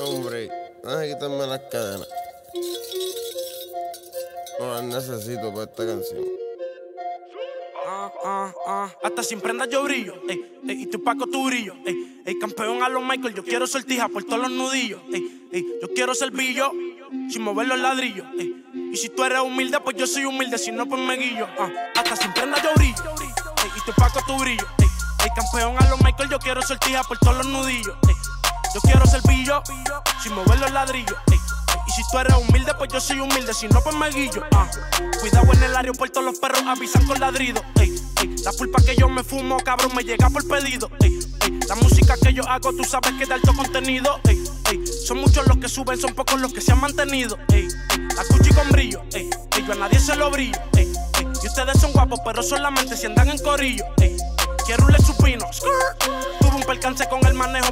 Hombre, déjame quitarme las cadenas. No las necesito para esta canción. Ah, ah, ah. Hasta sin prendas yo brillo, ey, y tu paco tu brillo, ey, ey, campeón a los Michael, yo quiero sortija por todos los nudillos, yo quiero ser billo, sin mover los ladrillos, y si tú eres humilde, pues yo soy humilde, si no, pues me guillo, hasta sin prendas yo brillo, y tu paco tu brillo, ey, campeón a los Michael, yo quiero sortija por todos los nudillos, yo quiero ser billo, sin mover los ladrillos, ey, y si tú eres humilde, pues yo soy humilde, si no, pues me guillo. Ah. Cuidado en el aeropuerto, los perros avisan con ladrido. Ey, ey. La pulpa que yo me fumo, cabrón, me llega por pedido. Ey, ey. La música que yo hago, tú sabes que es de alto contenido. Ey, ey. Son muchos los que suben, son pocos los que se han mantenido. Ey. La cuchi con brillo, ey, ey. yo a nadie se lo brillo. Ey, ey. Y ustedes son guapos, pero solamente si andan en corillo. Ey, ey. Quiero un supino.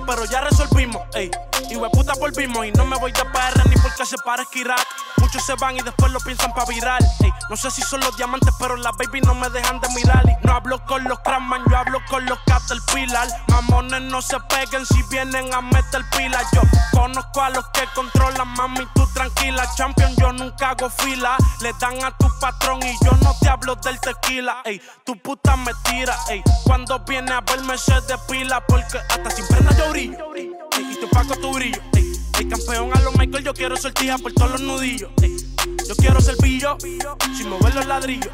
Pero ya resolvimos. Ey, y puta volvimos. Y no me voy de PR ni porque se parezca Irak. Muchos se van y después lo piensan pa' viral. Ey, no sé si son los diamantes, pero las baby no me dejan de mirar. No hablo con los craman, yo hablo con los caterpillar. Mamones no se peguen si vienen a meter pila. Yo conozco a los que controlan, mami, tú tranquila. Champion, yo nunca hago fila. Le dan a tu patrón y yo no te hablo del tequila. Ey, tu puta me tira. Ey, cuando viene a verme se depila. Porque hasta sin prenda yo brillo. Y tu paco tu brillo. Ey, ey, campeón a los Michael, yo quiero sortija por todos los nudillos. Ey, yo quiero ser pillo, sin mover los ladrillos.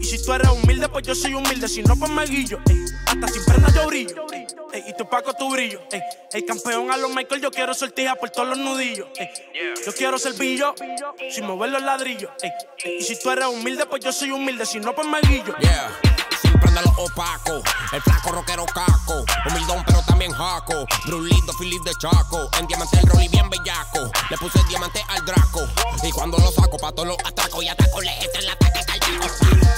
Y si tú eres humilde, pues yo soy humilde. Si no, pues me guillo. Hasta sin prenda yo brillo. Ey, y tu paco tu brillo. Ey, ey, campeón a los Michael, yo quiero sortija por todos los nudillos. Ey, yo quiero ser pillo, sin mover los ladrillos. Ey, y si tú eres humilde, pues yo soy humilde. Si no, pues me guillo. Yeah. Siempre anda los opacos, el flaco rockero caco, humildón pero también jaco, brulito Philip de Chaco, en diamante el rolly bien bellaco, le puse diamante al Draco, y cuando lo saco pa' todos los atracos y ataco le entra el ataque cardíaco.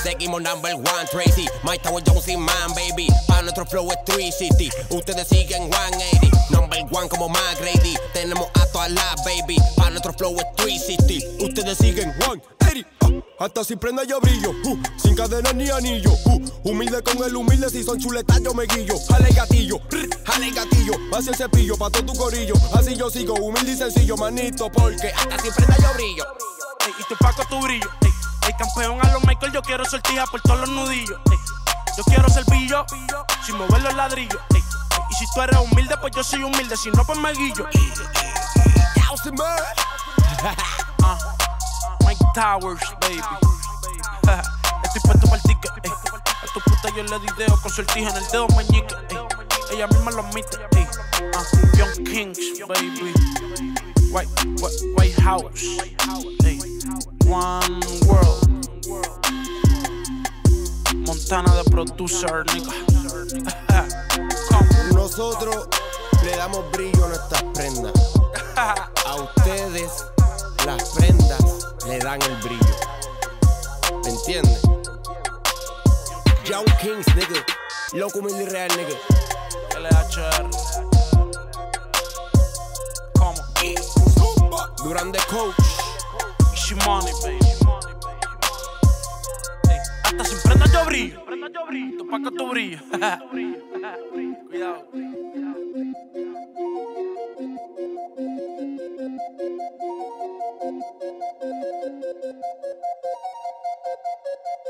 Seguimos number one, Tracy, Mike Tower Jones y Man, baby, para nuestro flow es 360, ustedes siguen 180, number one como McGrady, tenemos a todas las baby, para nuestro flow es 360, ustedes siguen 180. Hasta sin prenda yo brillo, uh, sin cadena ni anillo. Uh, humilde con el humilde, si son chuletas yo me guillo. Jale gatillo, rr, jale gatillo. Hacia el cepillo, pa' todo tu corillo. Así yo sigo, humilde y sencillo, manito, porque hasta sin prenda yo brillo. Ey, y tu paco tu brillo. Ey, ey, campeón a los Michael, yo quiero sortija por todos los nudillos. Ey, yo quiero ser pillo, sin mover los ladrillos. Ey, y si tú eres humilde, pues yo soy humilde. Si no, pues me guillo. Towers, baby. Estoy puesto para el ticket. ey. A tu puta yo le di dedo con sortija en el dedo meñique. ey. Ella misma lo admite. ey. Ah, Young Kings, baby. White, White, White House. ey. One World. Montana de producer, nigga. Nosotros le damos brillo a nuestras prendas. A ustedes, las prendas le dan el brillo. ¿Me entiendes? Young Kings, nigga. Loco Mil Real, nigga. LHR. ¿Cómo? Durán de Coach. She baby. Hasta sin prenda yo brillo. Prenda yo brillo. Pa' que tú brillo. Cuidado. Cuidado. Thank you.